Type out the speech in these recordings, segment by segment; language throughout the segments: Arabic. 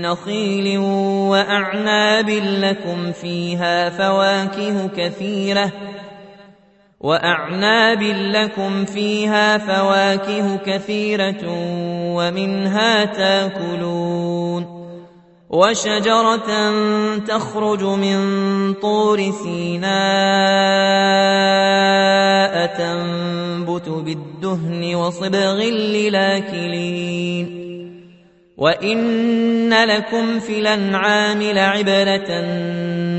نخيل وأعناب لكم فيها فواكه كثيرة وأعناب لكم فيها فواكه كثيرة ومنها تاكلون وشجرة تخرج من طور سيناء تنبت بالدهن وصبغ للآكلين وان لكم في الانعام لعبره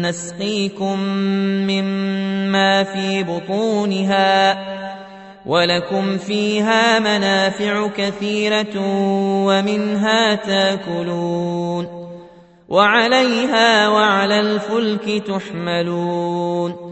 نسقيكم مما في بطونها ولكم فيها منافع كثيره ومنها تاكلون وعليها وعلى الفلك تحملون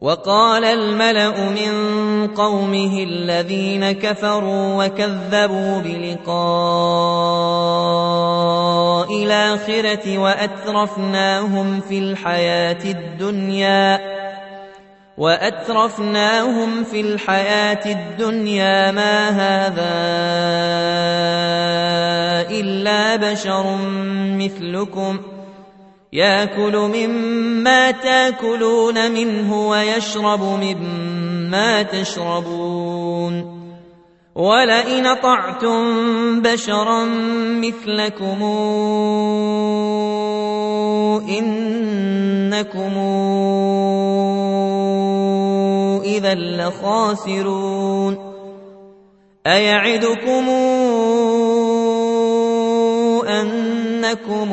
وقال الملأ من قومه الذين كفروا وكذبوا بلقاء الآخرة وأترفناهم في الحياة الدنيا وأترفناهم في الحياة الدنيا ما هذا إلا بشر مثلكم ياكل مما تاكلون منه ويشرب مما تشربون. ولئن طعتم بشرا مثلكم إنكم إذا لخاسرون. أيعدكم أنكم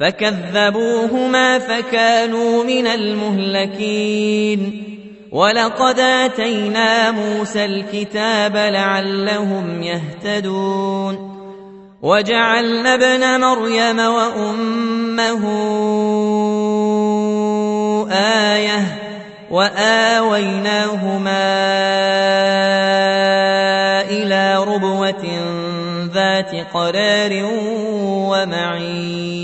فكذبوهما فكانوا من المهلكين. ولقد آتينا موسى الكتاب لعلهم يهتدون. وجعلنا ابن مريم وأمه وآويناهما إلى ربوة ذات قرار ومعين.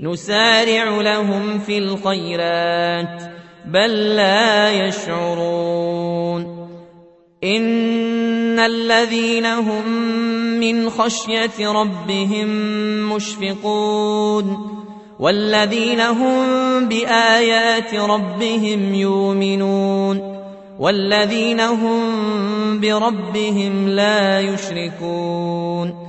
نسارع لهم في الخيرات بل لا يشعرون. إن الذين هم من خشية ربهم مشفقون. والذين هم بآيات ربهم يؤمنون. والذين هم بربهم لا يشركون.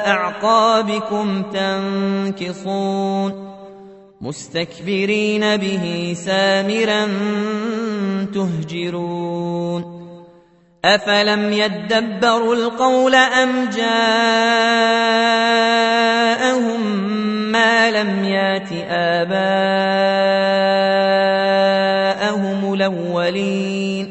أعقابكم تنكصون مستكبرين به سامرا تهجرون أفلم يدبروا القول أم جاءهم ما لم يات آباءهم الأولين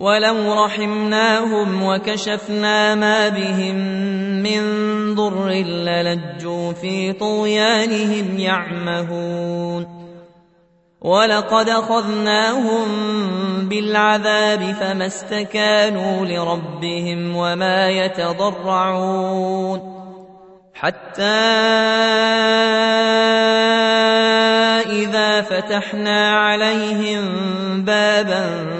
ولو رحمناهم وكشفنا ما بهم من ضر للجوا في طغيانهم يعمهون ولقد اخذناهم بالعذاب فما استكانوا لربهم وما يتضرعون حتى اذا فتحنا عليهم بابا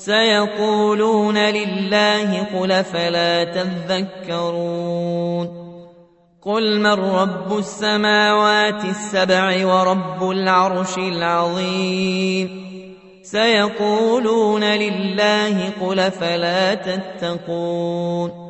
سيقولون لله قل فلا تذكرون قل من رب السماوات السبع ورب العرش العظيم سيقولون لله قل فلا تتقون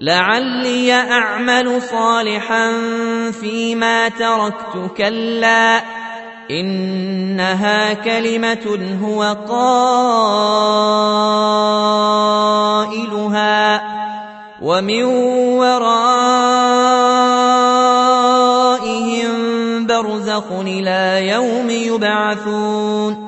لعلي اعمل صالحا فيما تركت كلا انها كلمه هو قائلها ومن ورائهم برزخ إلى يوم يبعثون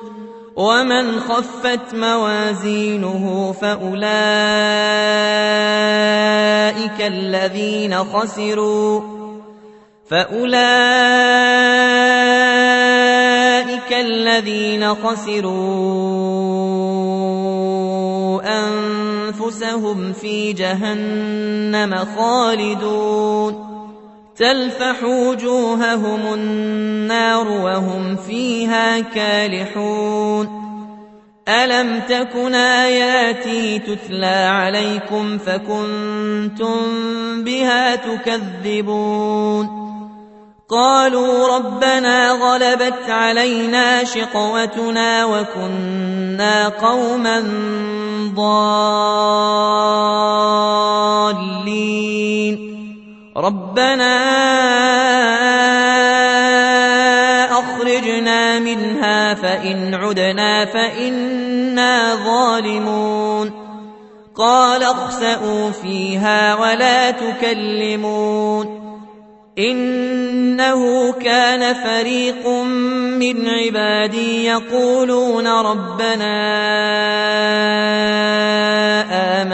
ومن خفت موازينه فاولئك الذين خسروا فاولئك أولئك الذين خسروا أنفسهم في جهنم خالدون تلفح وجوههم النار وهم فيها كالحون. ألم تكن آياتي تتلى عليكم فكنتم بها تكذبون؟ قالوا ربنا غلبت علينا شقوتنا وكنا قوما ضالين. ربنا أخرجنا منها فإن عدنا فإنا ظالمون. قال اخسئوا فيها ولا تكلمون. إنه كان فريق من عبادي يقولون ربنا